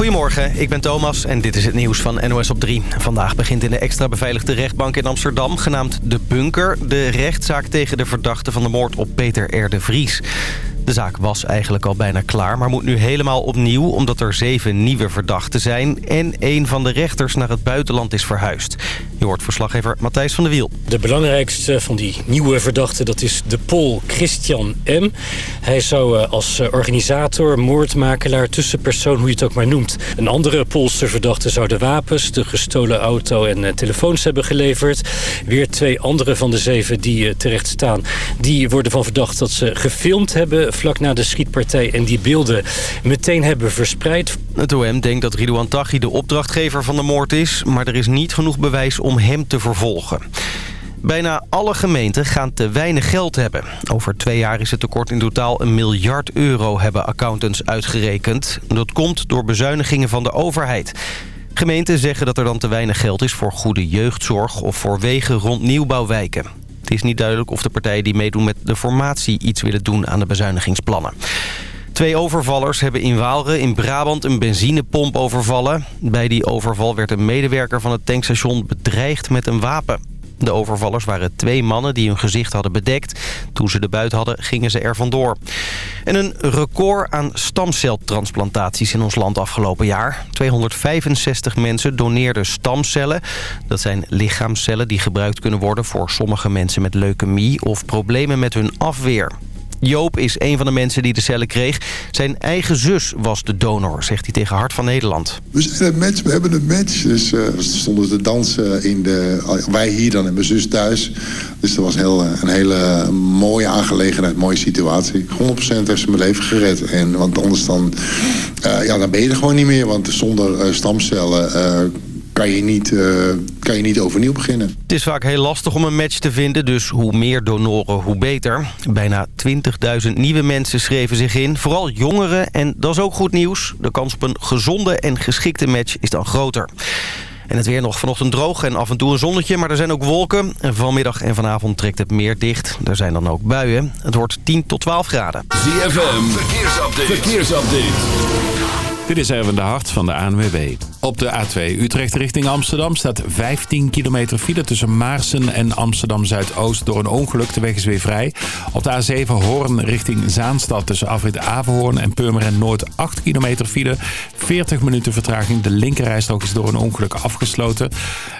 Goedemorgen, ik ben Thomas en dit is het nieuws van NOS op 3. Vandaag begint in de extra beveiligde rechtbank in Amsterdam, genaamd De Bunker... de rechtszaak tegen de verdachte van de moord op Peter R. de Vries. De zaak was eigenlijk al bijna klaar, maar moet nu helemaal opnieuw... omdat er zeven nieuwe verdachten zijn... en een van de rechters naar het buitenland is verhuisd. Je hoort verslaggever Matthijs van der Wiel. De belangrijkste van die nieuwe verdachten, dat is de Pool Christian M. Hij zou eh, als eh, organisator, moordmakelaar, tussenpersoon, hoe je het ook maar noemt... een andere Poolse verdachte zou de wapens, de gestolen auto en eh, telefoons hebben geleverd. Weer twee andere van de zeven die terecht staan, die worden van verdacht dat ze gefilmd hebben vlak na de schietpartij... en die beelden meteen hebben verspreid. Het OM denkt dat Ridouan Taghi de opdrachtgever van de moord is... maar er is niet genoeg bewijs om hem te vervolgen. Bijna alle gemeenten gaan te weinig geld hebben. Over twee jaar is het tekort in totaal een miljard euro, hebben accountants uitgerekend. Dat komt door bezuinigingen van de overheid. Gemeenten zeggen dat er dan te weinig geld is voor goede jeugdzorg... of voor wegen rond nieuwbouwwijken. Het is niet duidelijk of de partijen die meedoen met de formatie iets willen doen aan de bezuinigingsplannen. Twee overvallers hebben in Waalre in Brabant een benzinepomp overvallen. Bij die overval werd een medewerker van het tankstation bedreigd met een wapen. De overvallers waren twee mannen die hun gezicht hadden bedekt. Toen ze de buit hadden, gingen ze er vandoor. En een record aan stamceltransplantaties in ons land afgelopen jaar. 265 mensen doneerden stamcellen. Dat zijn lichaamcellen die gebruikt kunnen worden voor sommige mensen met leukemie... of problemen met hun afweer. Joop is een van de mensen die de cellen kreeg. Zijn eigen zus was de donor, zegt hij tegen Hart van Nederland. We zijn een match, we hebben een match. Dus we stonden te dansen in de... Wij hier dan en mijn zus thuis. Dus dat was heel, een hele mooie aangelegenheid, mooie situatie. 100% heeft ze mijn leven gered. En, want anders dan, ja, dan ben je er gewoon niet meer. Want zonder stamcellen kan je, niet, uh, kan je niet overnieuw beginnen. Het is vaak heel lastig om een match te vinden, dus hoe meer donoren, hoe beter. Bijna 20.000 nieuwe mensen schreven zich in, vooral jongeren. En dat is ook goed nieuws. De kans op een gezonde en geschikte match is dan groter. En het weer nog vanochtend droog en af en toe een zonnetje, maar er zijn ook wolken. En vanmiddag en vanavond trekt het meer dicht. Er zijn dan ook buien. Het wordt 10 tot 12 graden. ZFM, verkeersupdate. verkeersupdate. Dit is even de hart van de ANWB. Op de A2 Utrecht richting Amsterdam staat 15 kilometer file tussen Maarsen en Amsterdam Zuidoost. Door een ongeluk, de weg is weer vrij. Op de A7 Hoorn richting Zaanstad tussen Afrit Averhoorn en Purmerend Noord 8 kilometer file. 40 minuten vertraging. De linkerrijstrook is door een ongeluk afgesloten.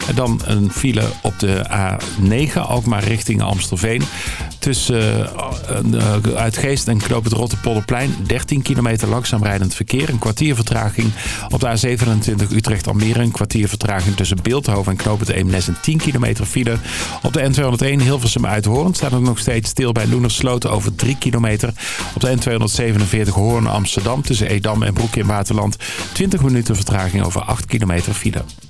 En dan een file op de A9 Alkmaar richting Amstelveen. Tussen uh, Uitgeest en Knoop het Rotterpolderplein 13 kilometer langzaam rijdend verkeer. Een kwartier vertraging. Op de A27 Utrecht-Almere een kwartier vertraging tussen Beeldhoven en Knoop het Eemnes een 10 kilometer file. Op de N201 Hilversum Uithoorn staat het nog steeds stil bij Loenersloten over 3 kilometer. Op de N247 Hoorn Amsterdam tussen Edam en Broek in Waterland 20 minuten vertraging over 8 kilometer file.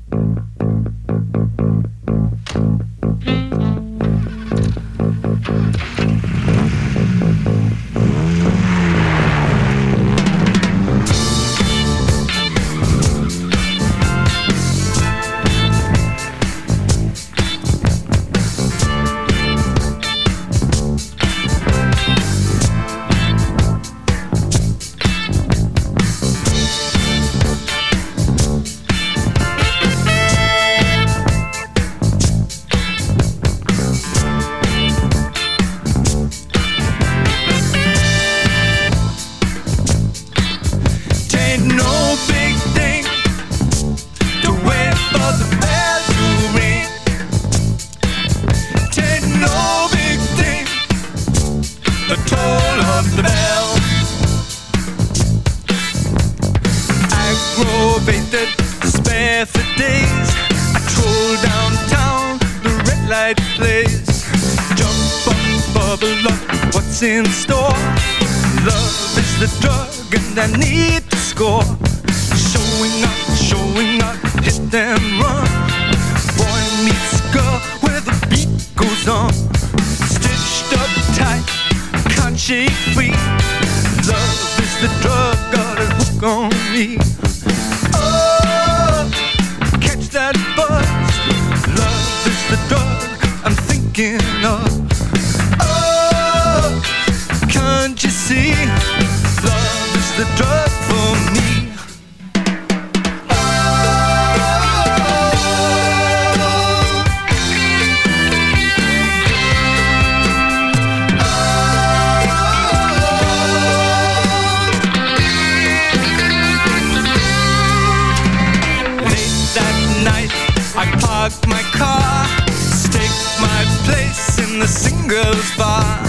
Singles bar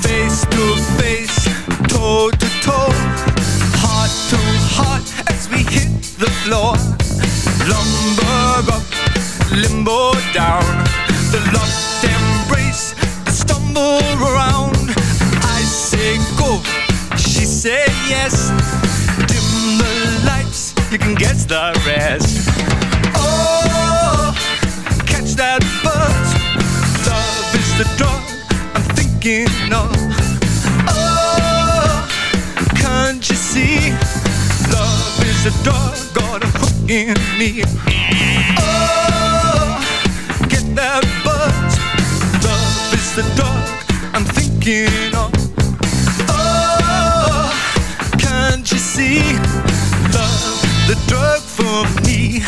Face to face, toe to toe Heart to heart as we hit the floor. Lumber up, limbo down The locked embrace, the stumble around. I say go, she say yes. Dim the lights, you can guess the rest thinking of. Oh, can't you see? Love is a a hook in me. Oh, get that buzz. Love is the drug I'm thinking of. Oh, can't you see? Love, the drug for me.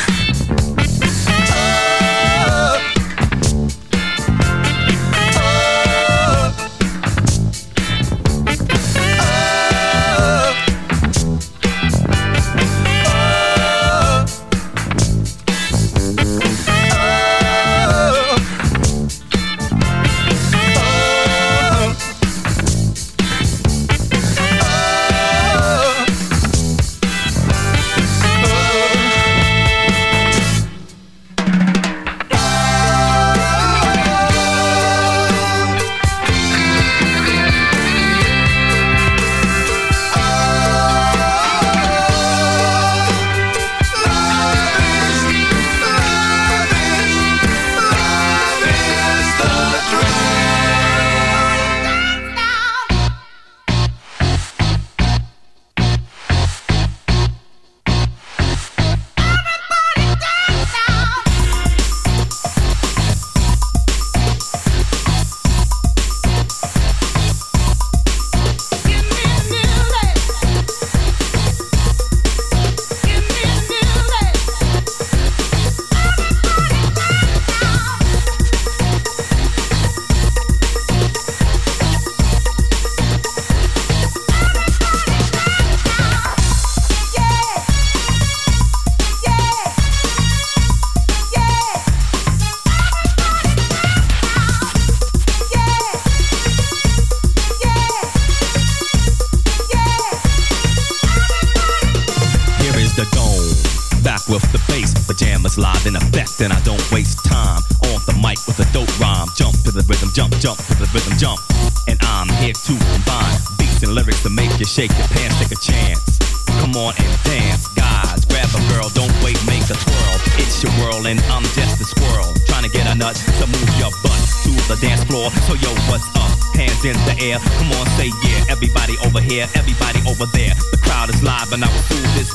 hands in the air. Come on, say yeah. Everybody over here, everybody over there. The crowd is live and I will do this.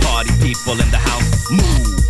Party people in the house, move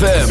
ZFM.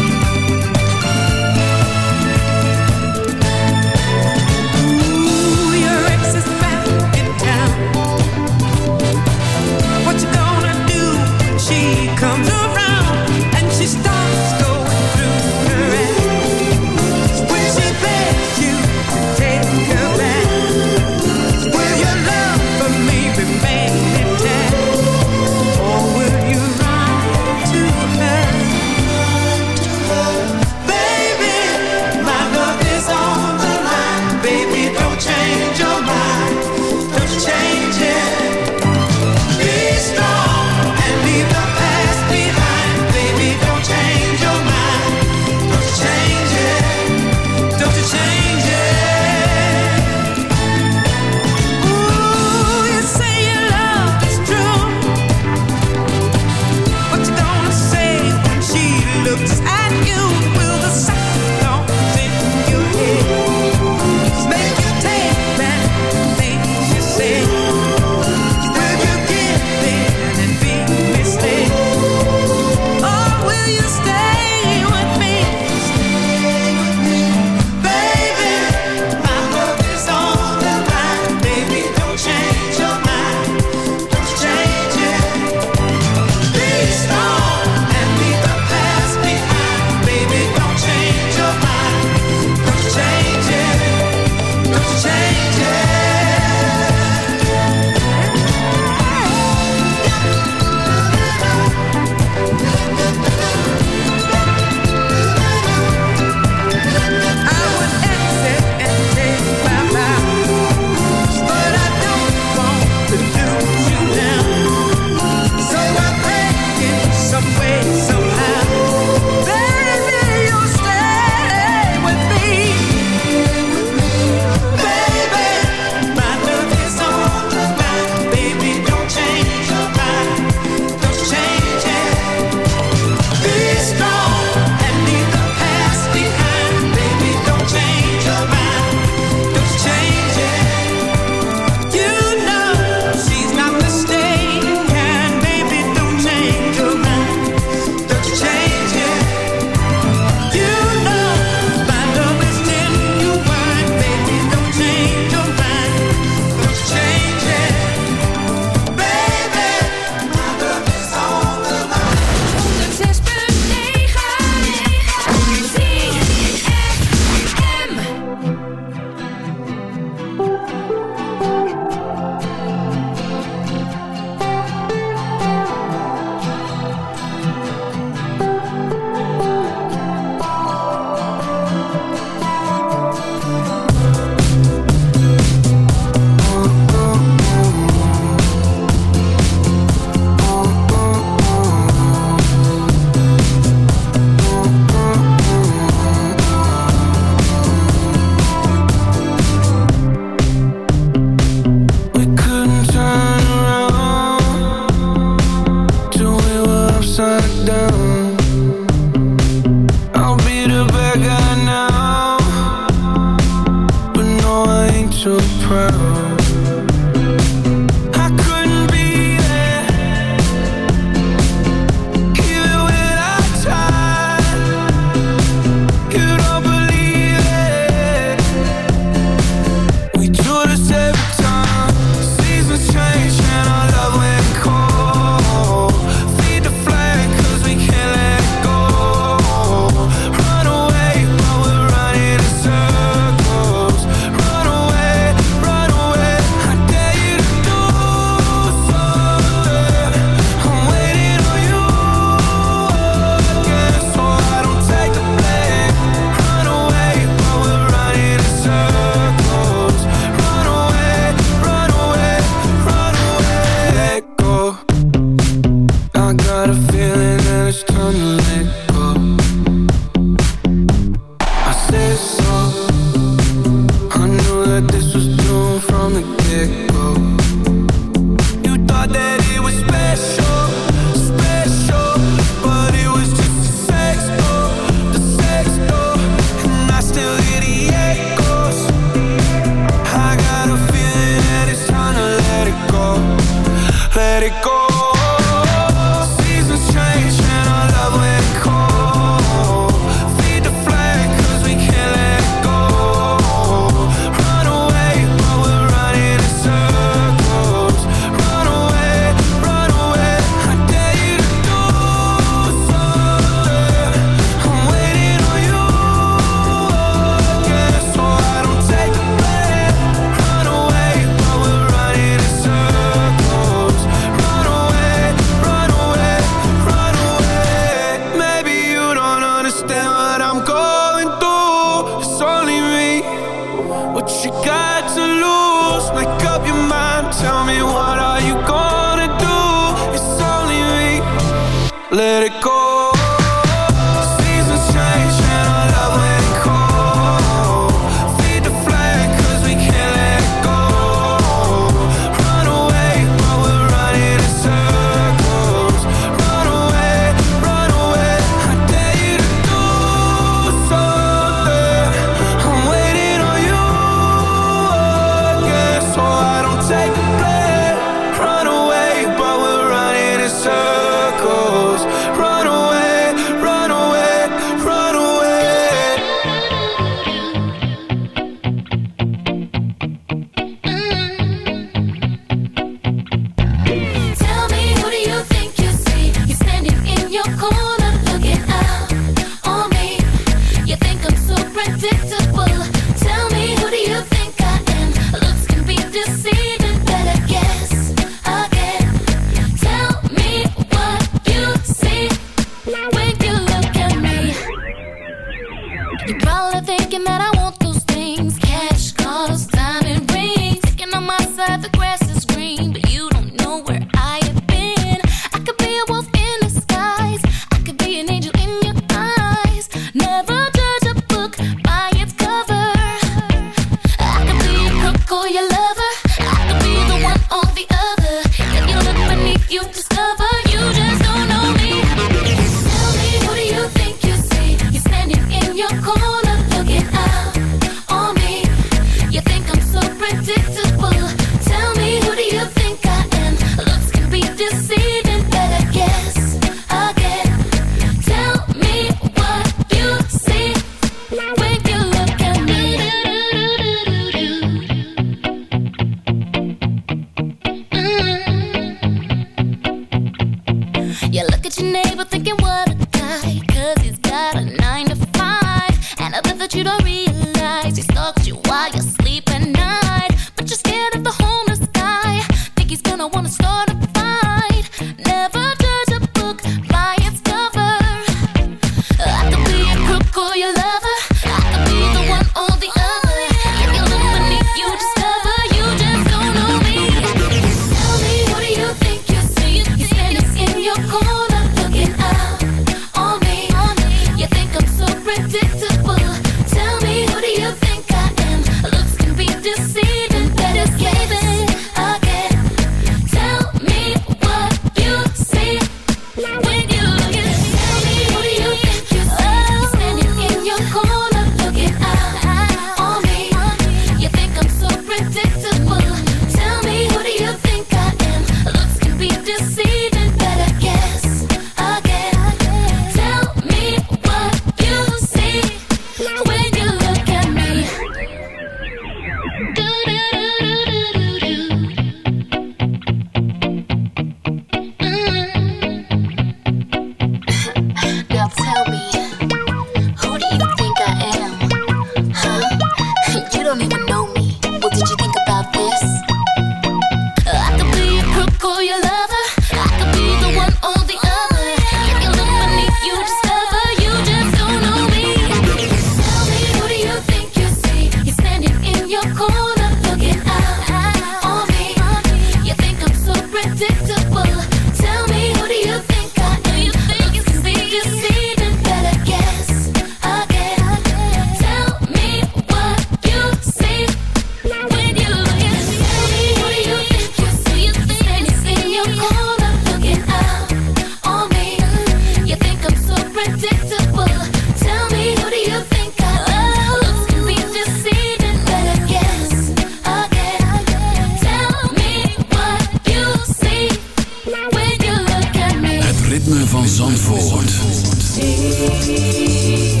me.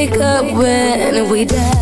Wake up when we died.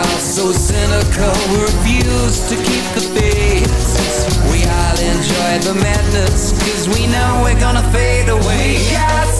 are so cynical We refuse to keep the peace We all enjoy the madness Cause we know we're gonna fade away we got.